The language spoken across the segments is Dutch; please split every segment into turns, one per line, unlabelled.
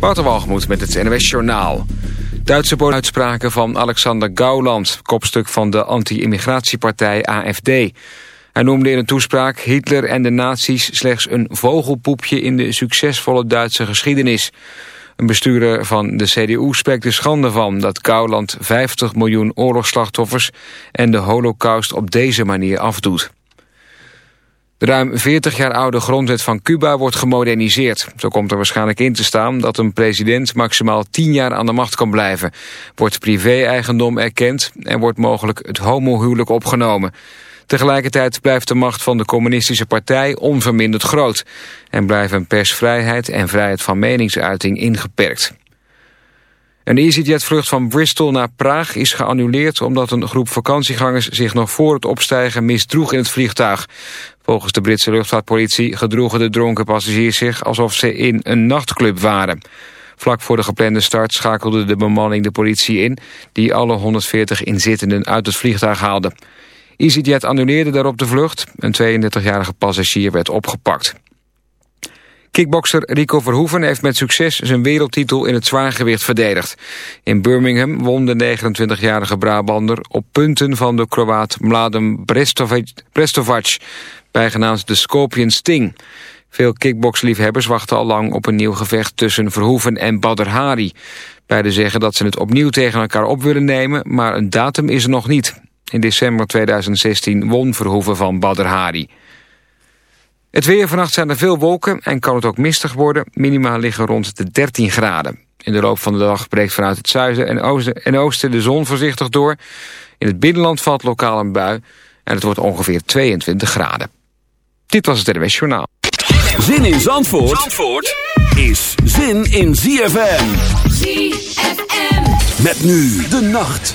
Walgemoed met het NWS Journaal. Duitse uitspraken van Alexander Gauland, kopstuk van de anti-immigratiepartij AFD. Hij noemde in een toespraak Hitler en de nazi's slechts een vogelpoepje in de succesvolle Duitse geschiedenis. Een bestuurder van de CDU spreekt er schande van dat Gauland 50 miljoen oorlogsslachtoffers en de holocaust op deze manier afdoet. De ruim 40 jaar oude grondwet van Cuba wordt gemoderniseerd. Zo komt er waarschijnlijk in te staan dat een president maximaal 10 jaar aan de macht kan blijven. Wordt privé-eigendom erkend en wordt mogelijk het homohuwelijk opgenomen. Tegelijkertijd blijft de macht van de communistische partij onverminderd groot... en blijven persvrijheid en vrijheid van meningsuiting ingeperkt. Een EasyJet-vlucht van Bristol naar Praag is geannuleerd... omdat een groep vakantiegangers zich nog voor het opstijgen misdroeg in het vliegtuig. Volgens de Britse luchtvaartpolitie gedroegen de dronken passagiers zich... alsof ze in een nachtclub waren. Vlak voor de geplande start schakelde de bemanning de politie in... die alle 140 inzittenden uit het vliegtuig haalde. EasyJet annuleerde daarop de vlucht. Een 32-jarige passagier werd opgepakt. Kickbokser Rico Verhoeven heeft met succes zijn wereldtitel in het zwaargewicht verdedigd. In Birmingham won de 29-jarige Brabander op punten van de Kroaat Mladen Prestovac, bijgenaamd de Scorpion Sting. Veel kickboxliefhebbers wachten al lang op een nieuw gevecht tussen Verhoeven en Badr Hari. Beiden zeggen dat ze het opnieuw tegen elkaar op willen nemen, maar een datum is er nog niet. In december 2016 won Verhoeven van Badr Hari. Het weer vannacht zijn er veel wolken en kan het ook mistig worden. Minima liggen rond de 13 graden. In de loop van de dag breekt vanuit het zuiden en oosten, en oosten de zon voorzichtig door. In het binnenland valt lokaal een bui en het wordt ongeveer 22 graden. Dit was het RWS Journaal.
Zin in Zandvoort, Zandvoort is zin in ZFM. ZFM. Met nu de nacht.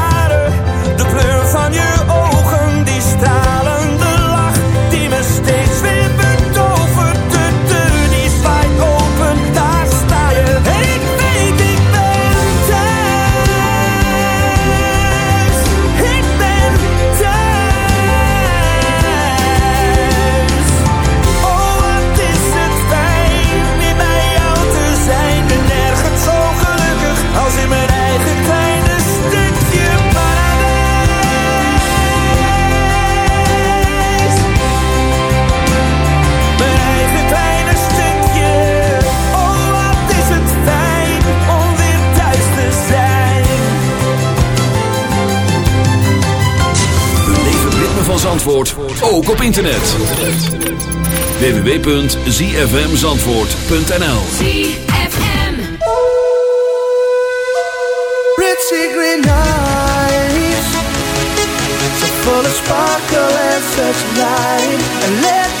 Zandvoort, ook op internet. www.zfmzandvoort.nl
Pretty green eyes So full of sparkle and such light. And let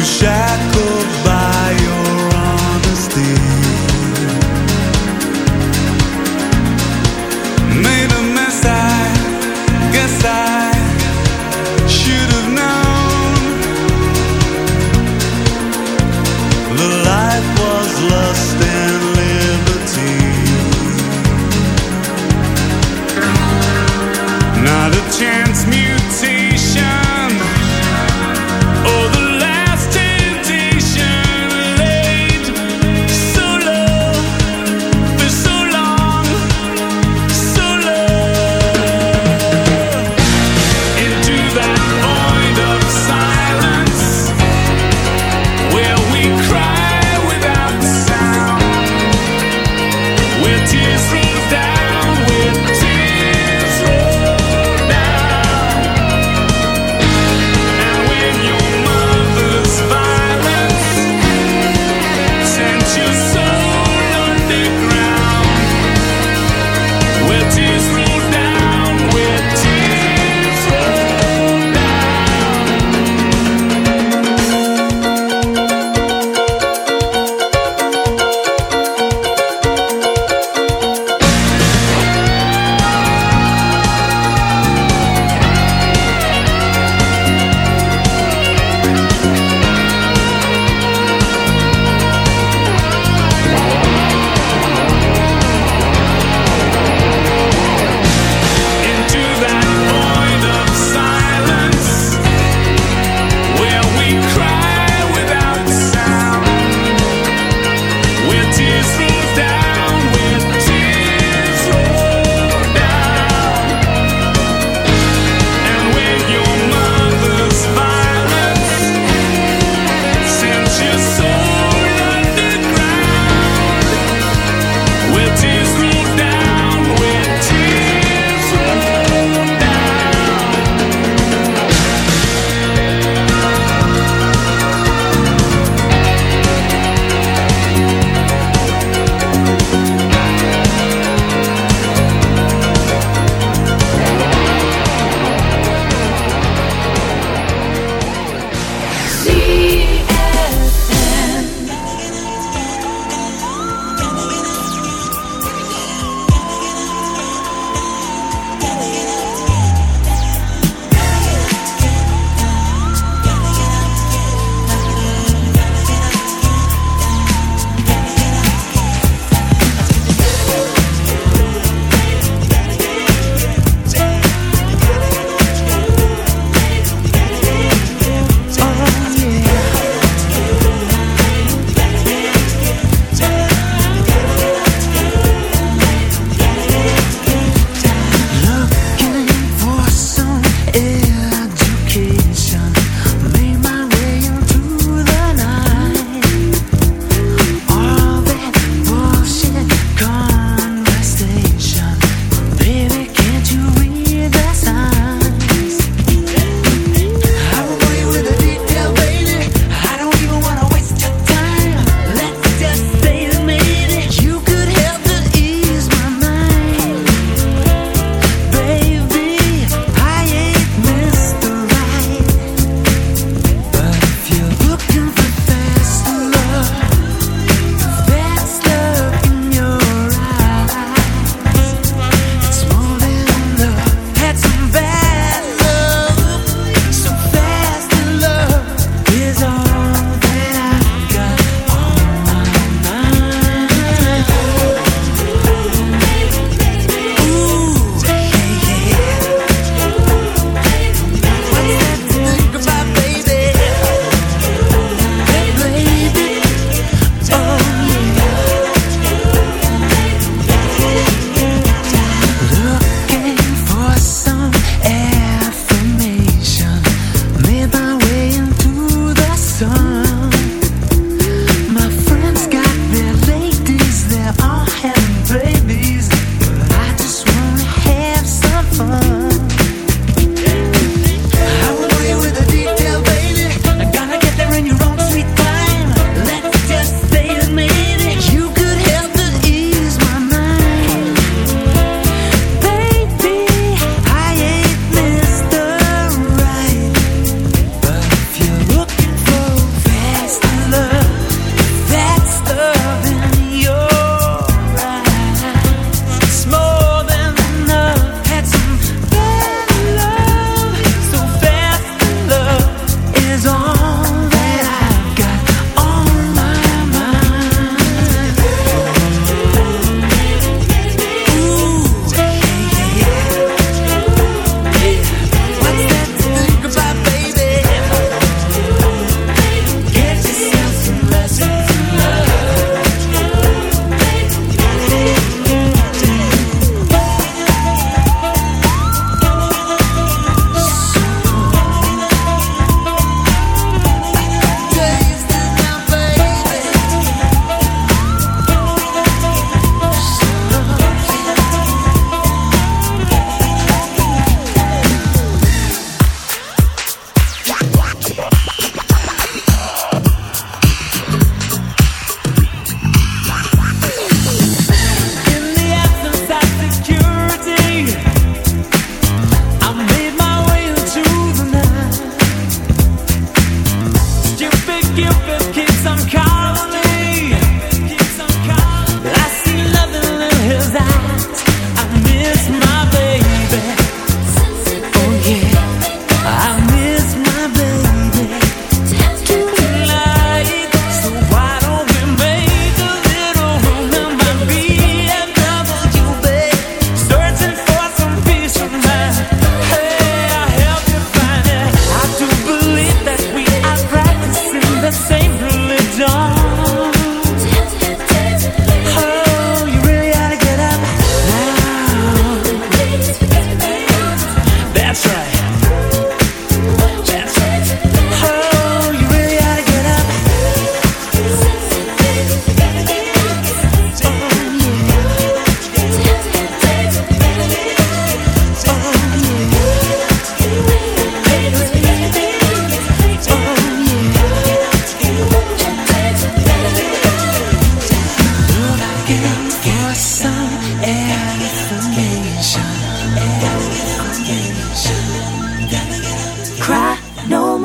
to shatter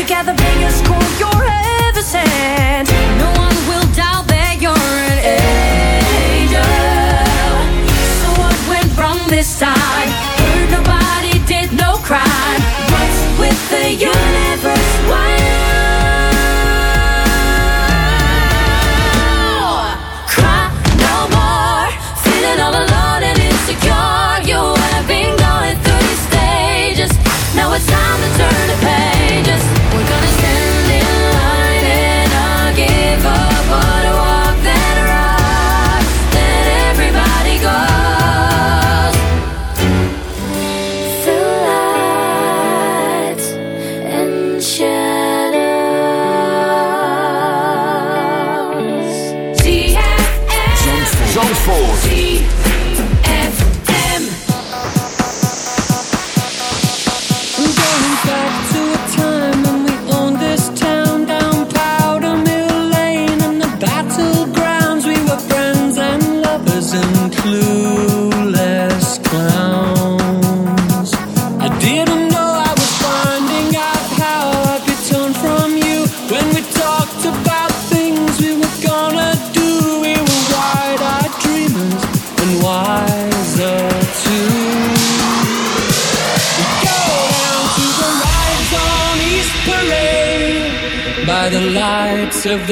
together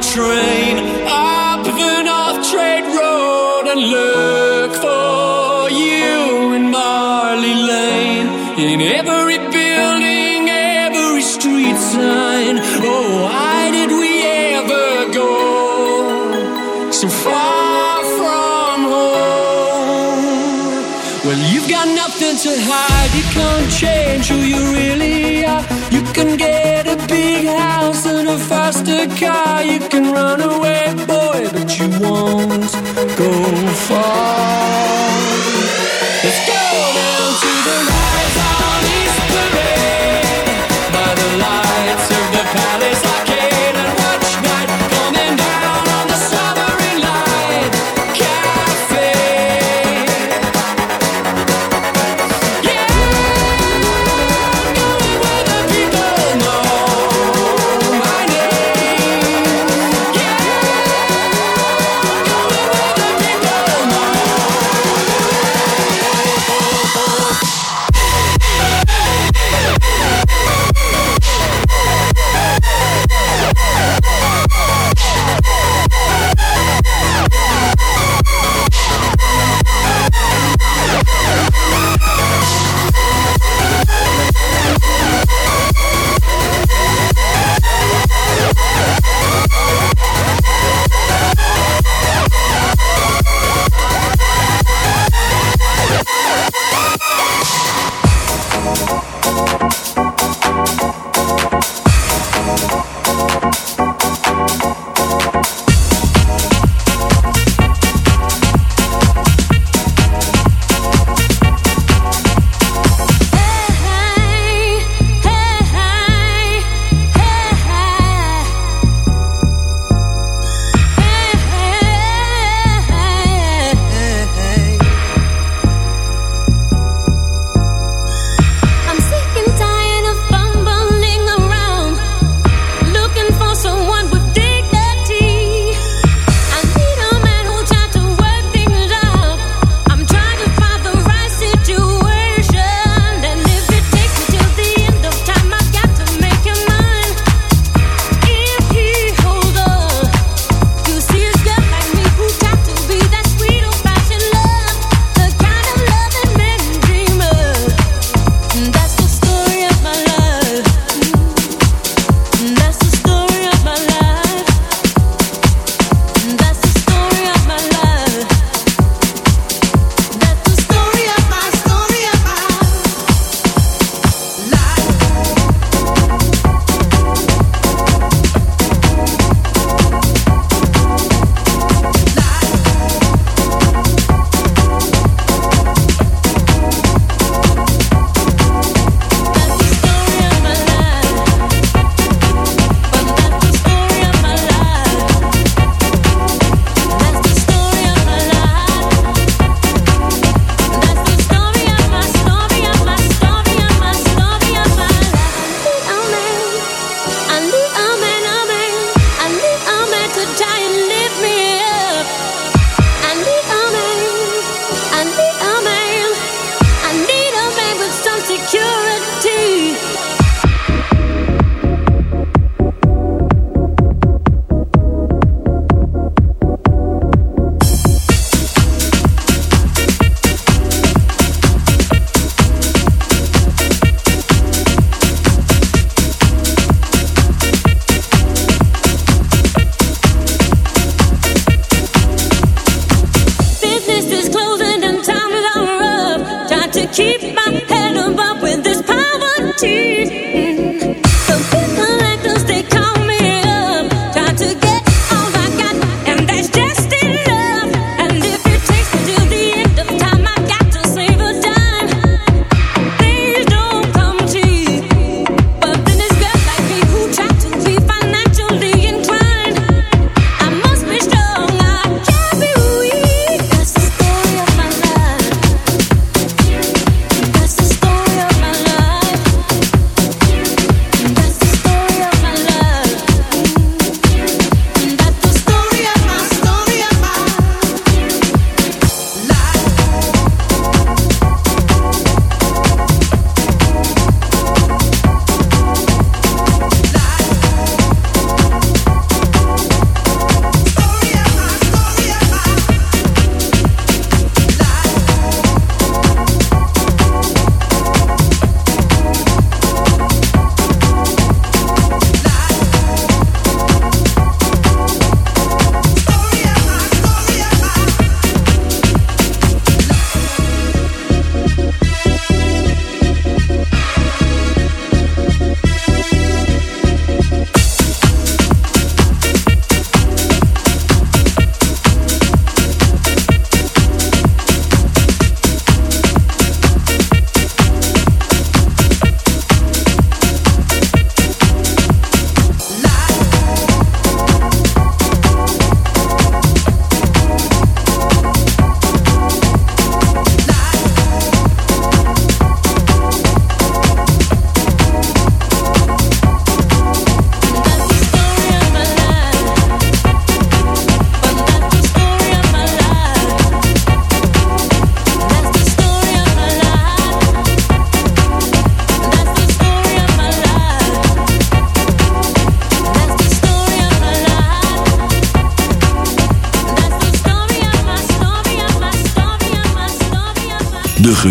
train. car, you can run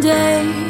day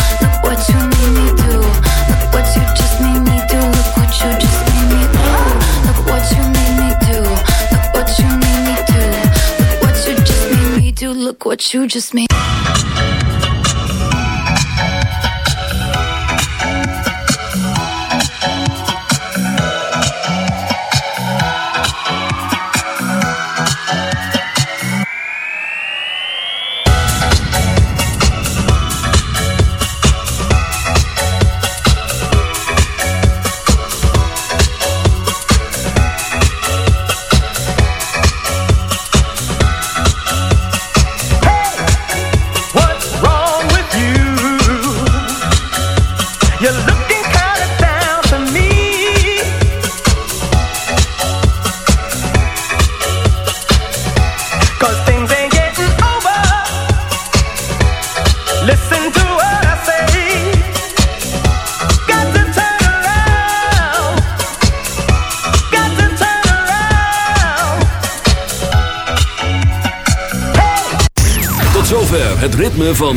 What you just made.